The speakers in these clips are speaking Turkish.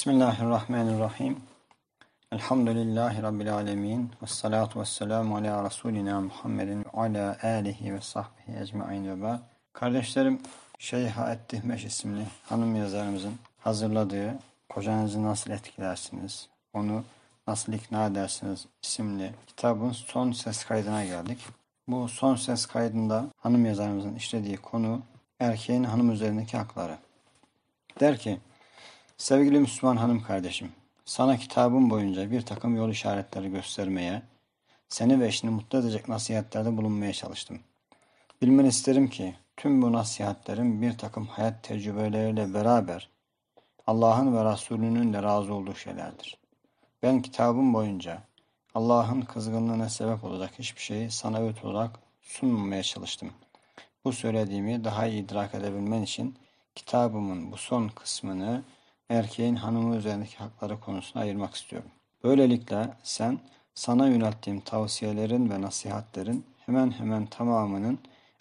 Bismillahirrahmanirrahim. Elhamdülillahi Rabbil alemin. Ve salatu ve selamu ala Resulina Muhammedin ve ala alihi ve sahbihi ecmain ve ba'd. Kardeşlerim, Şeyha Ettihmeş isimli hanım yazarımızın hazırladığı Kocanızı Nasıl Etkilersiniz, Onu Nasıl ikna Edersiniz isimli kitabın son ses kaydına geldik. Bu son ses kaydında hanım yazarımızın işlediği konu erkeğin hanım üzerindeki hakları. Der ki, Sevgili Müslüman hanım kardeşim, sana kitabım boyunca bir takım yol işaretleri göstermeye, seni ve eşini mutlu edecek nasihatlerde bulunmaya çalıştım. Bilmeni isterim ki tüm bu nasihatlerim bir takım hayat tecrübeleriyle beraber Allah'ın ve Resulünün de razı olduğu şeylerdir. Ben kitabım boyunca Allah'ın kızgınlığına sebep olacak hiçbir şeyi sana öğüt olarak sunmamaya çalıştım. Bu söylediğimi daha iyi idrak edebilmen için kitabımın bu son kısmını erkeğin hanımı üzerindeki hakları konusuna ayırmak istiyorum. Böylelikle sen sana yönelttiğim tavsiyelerin ve nasihatlerin hemen hemen tamamının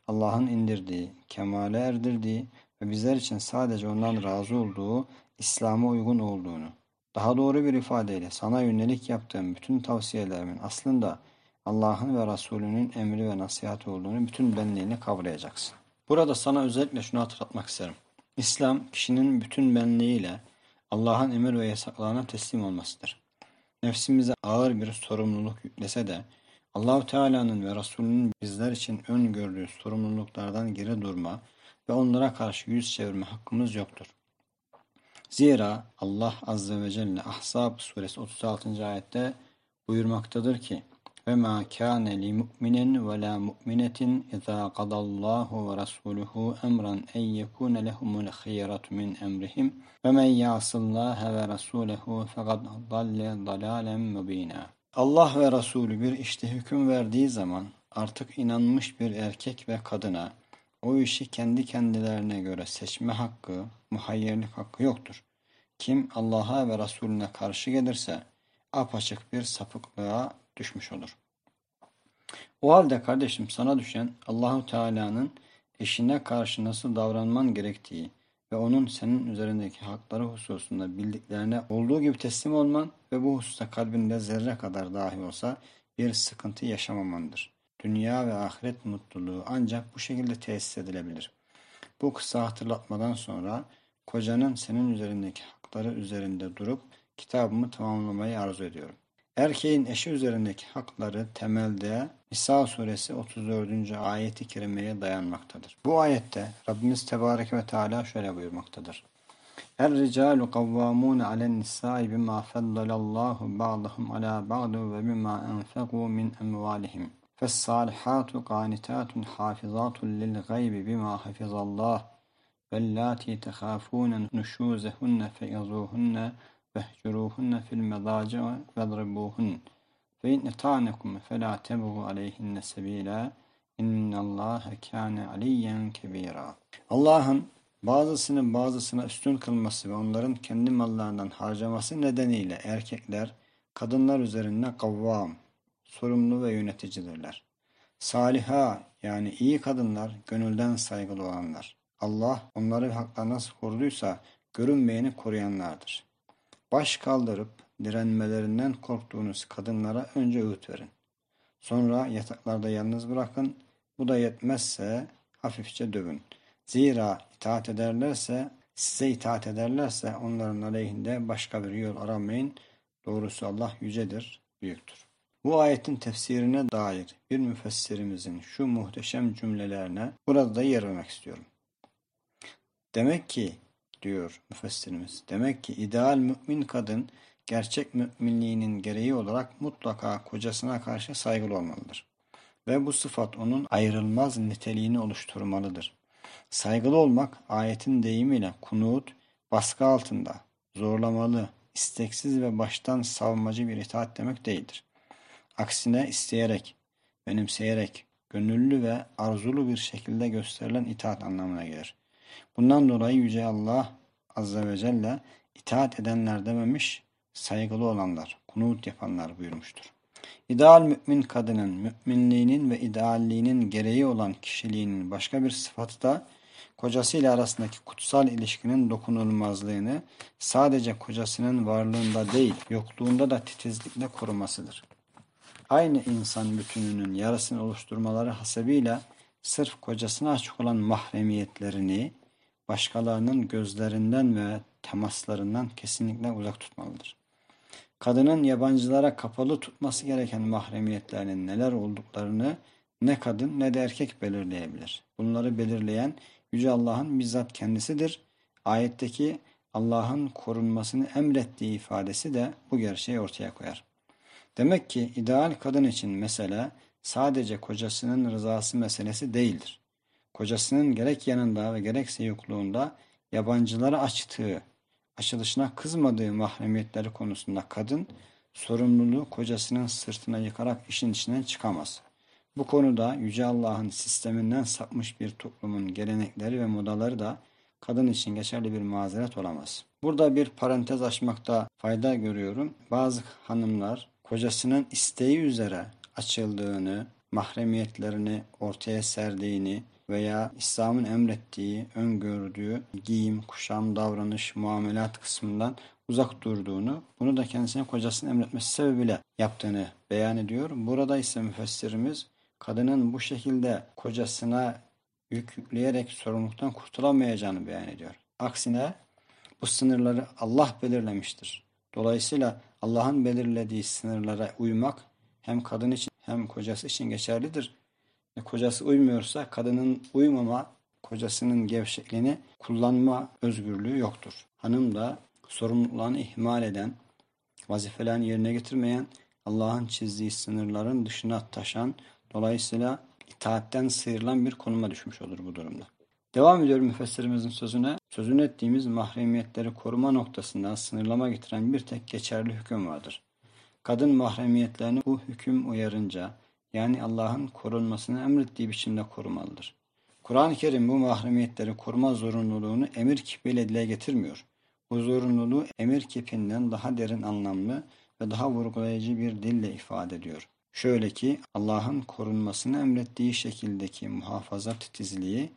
Allah'ın indirdiği, kemale erdirdiği ve bizler için sadece ondan razı olduğu İslam'a uygun olduğunu, daha doğru bir ifadeyle sana yönelik yaptığım bütün tavsiyelerimin aslında Allah'ın ve Resulünün emri ve nasihatı olduğunu bütün benliğini kavrayacaksın. Burada sana özellikle şunu hatırlatmak isterim. İslam kişinin bütün benliğiyle Allah'ın emir ve yasaklarına teslim olmasıdır. Nefsimize ağır bir sorumluluk yüklese de Allahu Teala'nın ve Resulünün bizler için öngördüğü sorumluluklardan geri durma ve onlara karşı yüz çevirme hakkımız yoktur. Zira Allah Azze ve Celle Ahzab suresi 36. ayette buyurmaktadır ki ve ma kana li mu'minin ve la mu'minetin iza qadallahu ve rasuluhu emran en yekuna lehumul khiyaratu min emrihim ve men ya'sillaha ve rasulehu fekad dalle dalalen mubina. Allah ve Resulü bir işte hüküm verdiği zaman artık inanmış bir erkek ve kadına o işi kendi kendilerine göre seçme hakkı, muhayyerlik hakkı yoktur. Kim Allah'a ve Resulüne karşı gelirse apaçık bir sapıklığa düşmüş olur. O halde kardeşim sana düşen Allahu Teala'nın eşine karşı nasıl davranman gerektiği ve onun senin üzerindeki hakları hususunda bildiklerine olduğu gibi teslim olman ve bu hususta kalbinde zerre kadar dahi olsa bir sıkıntı yaşamamandır. Dünya ve ahiret mutluluğu ancak bu şekilde tesis edilebilir. Bu kısa hatırlatmadan sonra kocanın senin üzerindeki hakları üzerinde durup kitabımı tamamlamayı arzu ediyorum. Erkeğin eşi üzerindeki hakları temelde Nisa suresi 34. ayeti kerimeye dayanmaktadır. Bu ayette Rabbimiz Tebarek ve Teala şöyle buyurmaktadır. Er-ricalu kavvamune alen nisai bima faddalallahu ba'dahum ala ba'du ve bima enfegu min emvalihim. Fes-salihatu qanitatun hafizatun lil gaybi bima hafizallah. Vellati tehafune nuşuzehunne feizuhunne فاهجروهن في المضاجع واضربوهن فإن اطعنكم فلا تبغوا عليهن سبيلا إن الله كان عليا كبيرا Allah'ın bazısını bazısına üstün kılması ve onların kendi mallarından harcaması nedeniyle erkekler kadınlar üzerinde kavvam, sorumlu ve yöneticidirler. Saliha yani iyi kadınlar gönülden saygılı olanlar. Allah onları haklarına nasıl koruduysa görünmeyeni koruyanlardır. Baş kaldırıp direnmelerinden korktuğunuz kadınlara önce öğüt verin. Sonra yataklarda yalnız bırakın. Bu da yetmezse hafifçe dövün. Zira itaat ederlerse, size itaat ederlerse onların aleyhinde başka bir yol aramayın. Doğrusu Allah yücedir, büyüktür. Bu ayetin tefsirine dair bir müfessirimizin şu muhteşem cümlelerine burada yer vermek istiyorum. Demek ki diyor müfessirimiz. Demek ki ideal mümin kadın gerçek müminliğinin gereği olarak mutlaka kocasına karşı saygılı olmalıdır. Ve bu sıfat onun ayrılmaz niteliğini oluşturmalıdır. Saygılı olmak ayetin deyimiyle kunut, baskı altında, zorlamalı, isteksiz ve baştan savmacı bir itaat demek değildir. Aksine isteyerek, benimseyerek, gönüllü ve arzulu bir şekilde gösterilen itaat anlamına gelir. Bundan dolayı Yüce Allah Azze ve Celle itaat edenler dememiş, saygılı olanlar, kunut yapanlar buyurmuştur. İdeal mümin kadının müminliğinin ve idealliğinin gereği olan kişiliğinin başka bir sıfatı da kocasıyla arasındaki kutsal ilişkinin dokunulmazlığını sadece kocasının varlığında değil, yokluğunda da titizlikle korumasıdır. Aynı insan bütününün yarısını oluşturmaları hasebiyle sırf kocasına açık olan mahremiyetlerini başkalarının gözlerinden ve temaslarından kesinlikle uzak tutmalıdır. Kadının yabancılara kapalı tutması gereken mahremiyetlerinin neler olduklarını ne kadın ne de erkek belirleyebilir. Bunları belirleyen Yüce Allah'ın bizzat kendisidir. Ayetteki Allah'ın korunmasını emrettiği ifadesi de bu gerçeği ortaya koyar. Demek ki ideal kadın için mesele sadece kocasının rızası meselesi değildir. Kocasının gerek yanında ve gerekse yokluğunda yabancılara açtığı, açılışına kızmadığı mahremiyetleri konusunda kadın sorumluluğu kocasının sırtına yıkarak işin içinden çıkamaz. Bu konuda Yüce Allah'ın sisteminden sapmış bir toplumun gelenekleri ve modaları da kadın için geçerli bir mazeret olamaz. Burada bir parantez açmakta fayda görüyorum. Bazı hanımlar kocasının isteği üzere açıldığını, mahremiyetlerini ortaya serdiğini veya İslam'ın emrettiği, öngördüğü giyim, kuşam, davranış, muamelat kısmından uzak durduğunu, bunu da kendisine kocasının emretmesi sebebiyle yaptığını beyan ediyor. Burada ise müfessirimiz kadının bu şekilde kocasına yük yükleyerek sorumluluktan kurtulamayacağını beyan ediyor. Aksine bu sınırları Allah belirlemiştir. Dolayısıyla Allah'ın belirlediği sınırlara uymak hem kadın için hem kocası için geçerlidir. E, kocası uymuyorsa kadının uymama, kocasının gevşekliğini kullanma özgürlüğü yoktur. Hanım da sorumluluklarını ihmal eden, vazifelerini yerine getirmeyen, Allah'ın çizdiği sınırların dışına taşan, dolayısıyla itaatten sıyrılan bir konuma düşmüş olur bu durumda. Devam ediyorum müfessirimizin sözüne. Sözünü ettiğimiz mahremiyetleri koruma noktasında sınırlama getiren bir tek geçerli hüküm vardır. Kadın mahremiyetlerini bu hüküm uyarınca, yani Allah'ın korunmasını emrettiği biçimde korumalıdır. Kur'an-ı Kerim bu mahremiyetleri koruma zorunluluğunu emir kipiyle dile getirmiyor. Bu zorunluluğu emir kipinden daha derin anlamlı ve daha vurgulayıcı bir dille ifade ediyor. Şöyle ki Allah'ın korunmasını emrettiği şekildeki muhafaza titizliği,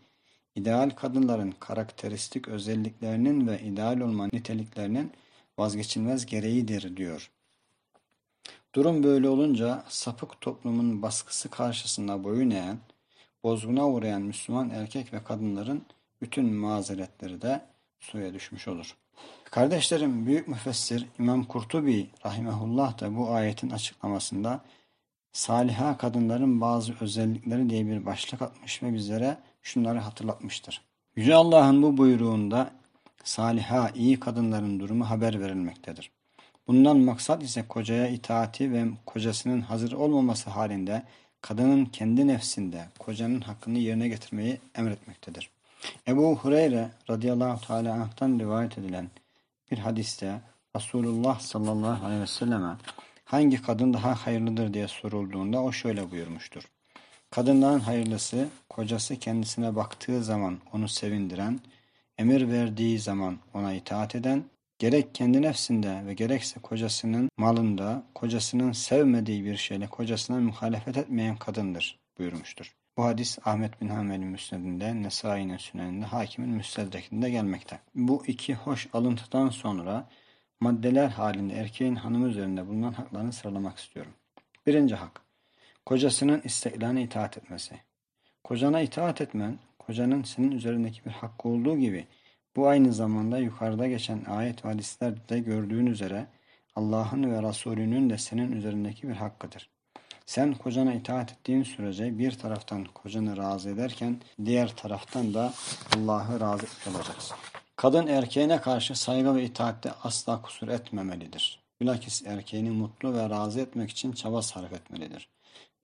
ideal kadınların karakteristik özelliklerinin ve ideal olma niteliklerinin vazgeçilmez gereğidir diyor. Durum böyle olunca sapık toplumun baskısı karşısında boyun eğen, bozguna uğrayan Müslüman erkek ve kadınların bütün mazeretleri de suya düşmüş olur. Kardeşlerim büyük müfessir İmam Kurtubi rahimehullah da bu ayetin açıklamasında saliha kadınların bazı özellikleri diye bir başlık atmış ve bizlere şunları hatırlatmıştır. Yüce Allah'ın bu buyruğunda saliha iyi kadınların durumu haber verilmektedir. Bundan maksat ise kocaya itaati ve kocasının hazır olmaması halinde kadının kendi nefsinde kocanın hakkını yerine getirmeyi emretmektedir. Ebu Hureyre radıyallahu teala anh'tan rivayet edilen bir hadiste Resulullah sallallahu aleyhi ve selleme hangi kadın daha hayırlıdır diye sorulduğunda o şöyle buyurmuştur. Kadınların hayırlısı kocası kendisine baktığı zaman onu sevindiren, emir verdiği zaman ona itaat eden, gerek kendi nefsinde ve gerekse kocasının malında, kocasının sevmediği bir şeyle kocasına muhalefet etmeyen kadındır buyurmuştur. Bu hadis Ahmet bin Hanbel'in müsnedinde, Nesai'nin süneninde, Hakim'in müstedrekinde gelmekte. Bu iki hoş alıntıdan sonra maddeler halinde erkeğin hanımı üzerinde bulunan haklarını sıralamak istiyorum. Birinci hak, kocasının isteklerine itaat etmesi. Kocana itaat etmen, kocanın senin üzerindeki bir hakkı olduğu gibi, bu aynı zamanda yukarıda geçen ayet ve hadislerde gördüğün üzere Allah'ın ve Resulünün de senin üzerindeki bir hakkıdır. Sen kocana itaat ettiğin sürece bir taraftan kocanı razı ederken diğer taraftan da Allah'ı razı olacaksın. Kadın erkeğine karşı saygı ve itaatte asla kusur etmemelidir. Bilakis erkeğini mutlu ve razı etmek için çaba sarf etmelidir.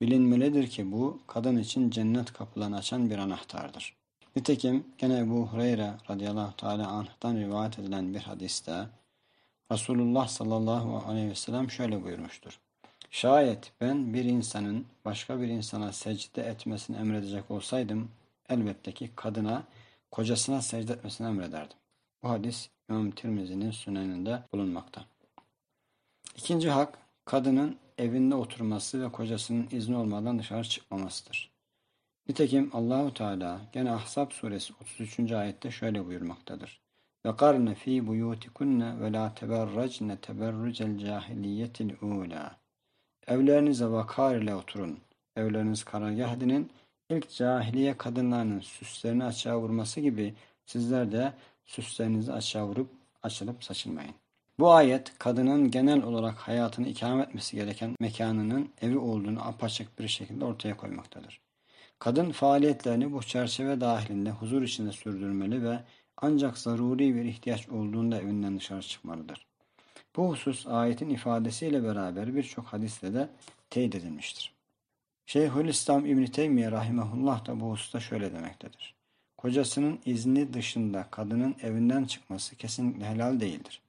Bilinmelidir ki bu kadın için cennet kapılarını açan bir anahtardır. Nitekim gene Ebu Hureyre radıyallahu teala anh'tan rivayet edilen bir hadiste Resulullah sallallahu aleyhi ve sellem şöyle buyurmuştur. Şayet ben bir insanın başka bir insana secde etmesini emredecek olsaydım elbette ki kadına kocasına secde etmesini emrederdim. Bu hadis İmam Tirmizi'nin süneninde bulunmakta. İkinci hak kadının evinde oturması ve kocasının izni olmadan dışarı çıkmamasıdır. Nitekim Allahu Teala gene Ahzab suresi 33. ayette şöyle buyurmaktadır. Ve karne fi buyutikunne ve la teberracne teberrucel cahiliyetil ula. Evlerinize vakar ile oturun. Evleriniz karargah edinin. İlk cahiliye kadınlarının süslerini açığa vurması gibi sizler de süslerinizi açığa vurup açılıp saçılmayın. Bu ayet kadının genel olarak hayatını ikame etmesi gereken mekanının evi olduğunu apaçık bir şekilde ortaya koymaktadır. Kadın faaliyetlerini bu çerçeve dahilinde huzur içinde sürdürmeli ve ancak zaruri bir ihtiyaç olduğunda evinden dışarı çıkmalıdır. Bu husus ayetin ifadesiyle beraber birçok hadisle de teyit edilmiştir. Şeyhülislam İbn Teymiye rahimehullah da bu hususta şöyle demektedir. Kocasının izni dışında kadının evinden çıkması kesinlikle helal değildir.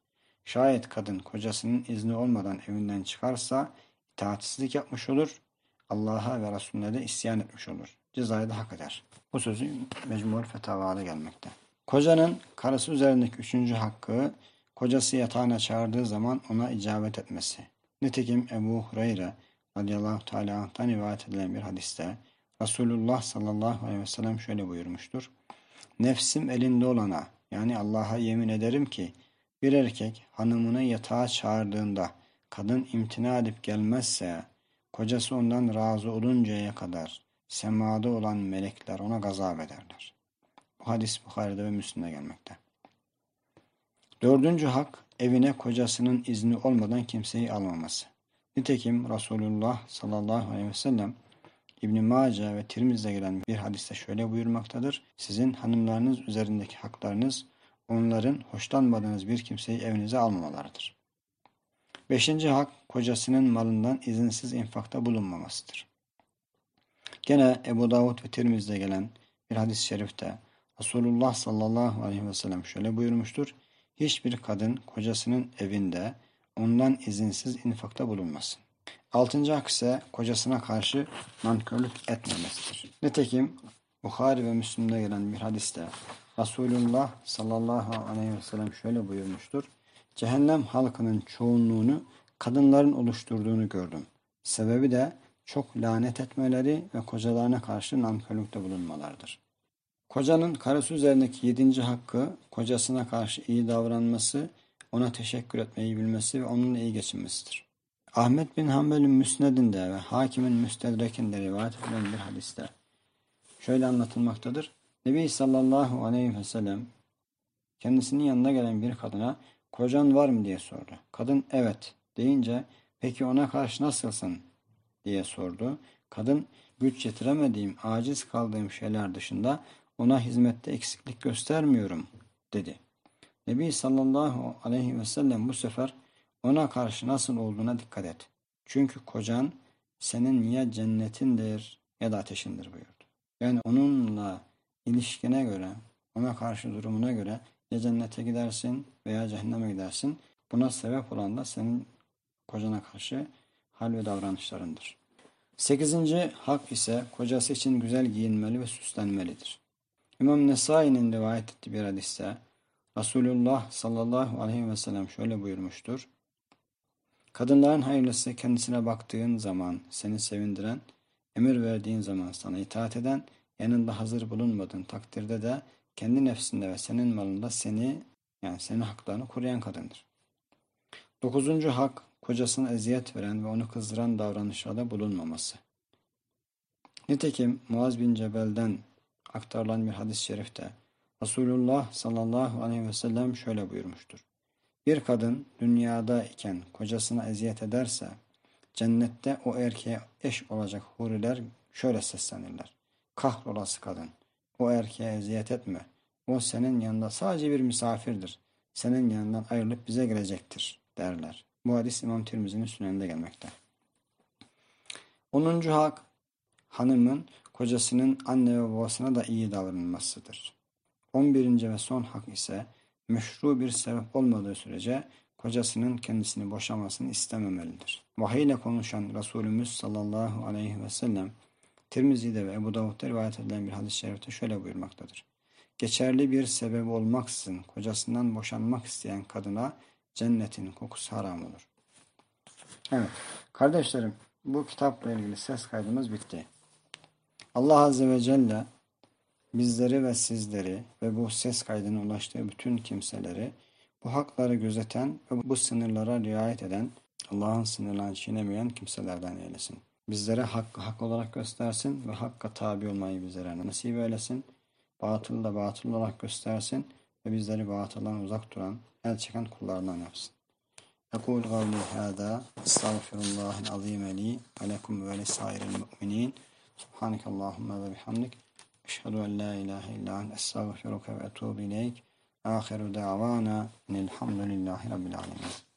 Şayet kadın kocasının izni olmadan evinden çıkarsa itaatsizlik yapmış olur, Allah'a ve Resulüne de isyan etmiş olur. Cezayı da hak eder. Bu sözü Mecmur Fetavada gelmekte. Kocanın karısı üzerindeki üçüncü hakkı, kocası yatağına çağırdığı zaman ona icabet etmesi. Nitekim Ebu Hureyre radıyallahu teala'dan rivayet edilen bir hadiste Resulullah sallallahu aleyhi ve sellem şöyle buyurmuştur. Nefsim elinde olana yani Allah'a yemin ederim ki bir erkek hanımını yatağa çağırdığında kadın imtina edip gelmezse kocası ondan razı oluncaya kadar semada olan melekler ona gazap ederler. Bu hadis Bukhari'de ve Müslim'de gelmekte. Dördüncü hak evine kocasının izni olmadan kimseyi almaması. Nitekim Resulullah sallallahu aleyhi ve sellem İbn Mace ve Tirmiz'de gelen bir hadiste şöyle buyurmaktadır. Sizin hanımlarınız üzerindeki haklarınız onların hoşlanmadığınız bir kimseyi evinize almamalarıdır. Beşinci hak kocasının malından izinsiz infakta bulunmamasıdır. Gene Ebu Davud ve Tirmiz'de gelen bir hadis-i şerifte Resulullah sallallahu aleyhi ve sellem şöyle buyurmuştur. Hiçbir kadın kocasının evinde ondan izinsiz infakta bulunmasın. Altıncı hak ise kocasına karşı nankörlük etmemesidir. Nitekim Bukhari ve Müslim'de gelen bir hadiste Resulullah sallallahu aleyhi ve sellem şöyle buyurmuştur. Cehennem halkının çoğunluğunu kadınların oluşturduğunu gördüm. Sebebi de çok lanet etmeleri ve kocalarına karşı nankörlükte bulunmalardır. Kocanın karısı üzerindeki yedinci hakkı kocasına karşı iyi davranması, ona teşekkür etmeyi bilmesi ve onunla iyi geçinmesidir. Ahmet bin Hanbel'in müsnedinde ve hakimin müstedrekinde rivayet edilen bir hadiste şöyle anlatılmaktadır. Nebi sallallahu aleyhi ve sellem kendisinin yanına gelen bir kadına kocan var mı diye sordu. Kadın evet deyince peki ona karşı nasılsın diye sordu. Kadın güç yetiremediğim, aciz kaldığım şeyler dışında ona hizmette eksiklik göstermiyorum dedi. Nebi sallallahu aleyhi ve sellem bu sefer ona karşı nasıl olduğuna dikkat et. Çünkü kocan senin ya cennetindir ya da ateşindir buyurdu. Yani onunla ilişkine göre, ona karşı durumuna göre ya cennete gidersin veya cehenneme gidersin. Buna sebep olan da senin kocana karşı hal ve davranışlarındır. Sekizinci hak ise kocası için güzel giyinmeli ve süslenmelidir. İmam Nesai'nin rivayet ettiği bir hadiste Resulullah sallallahu aleyhi ve sellem şöyle buyurmuştur. Kadınların hayırlısı kendisine baktığın zaman seni sevindiren, emir verdiğin zaman sana itaat eden, yanında hazır bulunmadığın takdirde de kendi nefsinde ve senin malında seni yani senin haklarını koruyan kadındır. Dokuzuncu hak kocasına eziyet veren ve onu kızdıran davranışlarda bulunmaması. Nitekim Muaz bin Cebel'den aktarılan bir hadis-i şerifte Resulullah sallallahu aleyhi ve sellem şöyle buyurmuştur. Bir kadın dünyada iken kocasına eziyet ederse cennette o erkeğe eş olacak huriler şöyle seslenirler. Kahrolası kadın, o erkeğe eziyet etme. O senin yanında sadece bir misafirdir. Senin yanından ayrılıp bize gelecektir derler. Bu hadis İmam Tirmizi'nin süneninde gelmekte. Onuncu hak, hanımın kocasının anne ve babasına da iyi davranmasıdır. On birinci ve son hak ise meşru bir sebep olmadığı sürece kocasının kendisini boşamasını istememelidir. Vahiy ile konuşan Resulümüz sallallahu aleyhi ve sellem Tirmizi'de ve Ebu Davud'da rivayet edilen bir hadis-i şerifte şöyle buyurmaktadır. Geçerli bir sebep olmaksızın kocasından boşanmak isteyen kadına cennetin kokusu haram olur. Evet kardeşlerim bu kitapla ilgili ses kaydımız bitti. Allah Azze ve Celle bizleri ve sizleri ve bu ses kaydına ulaştığı bütün kimseleri bu hakları gözeten ve bu sınırlara riayet eden Allah'ın sınırlarını çiğnemeyen kimselerden eylesin. Bizlere hakkı hak olarak göstersin ve hakka tabi olmayı bizlere nasip eylesin. Batılı da batıl olarak göstersin ve bizleri batıldan uzak duran, el çeken kullarından yapsın. أقول قولي هذا استغفر الله العظيم لي ولكم ولسائر المؤمنين سبحانك اللهم وبحمدك أشهد أن لا إله إلا أنت أستغفرك وأتوب إليك آخر دعوانا أن الحمد لله رب العالمين